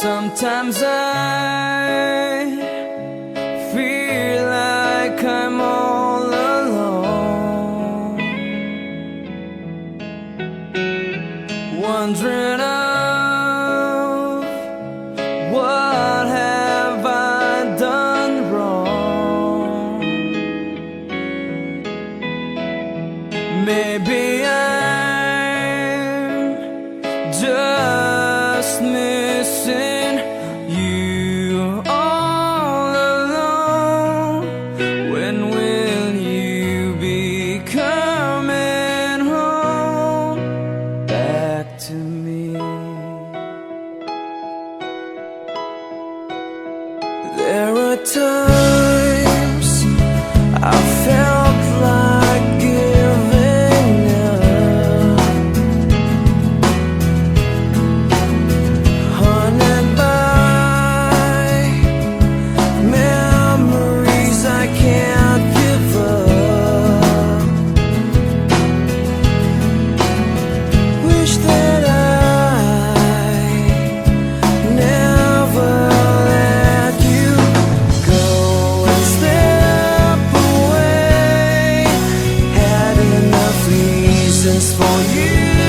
Sometimes I feel like I'm all alone, wondering. Of what have I done wrong? Maybe Time. just for you.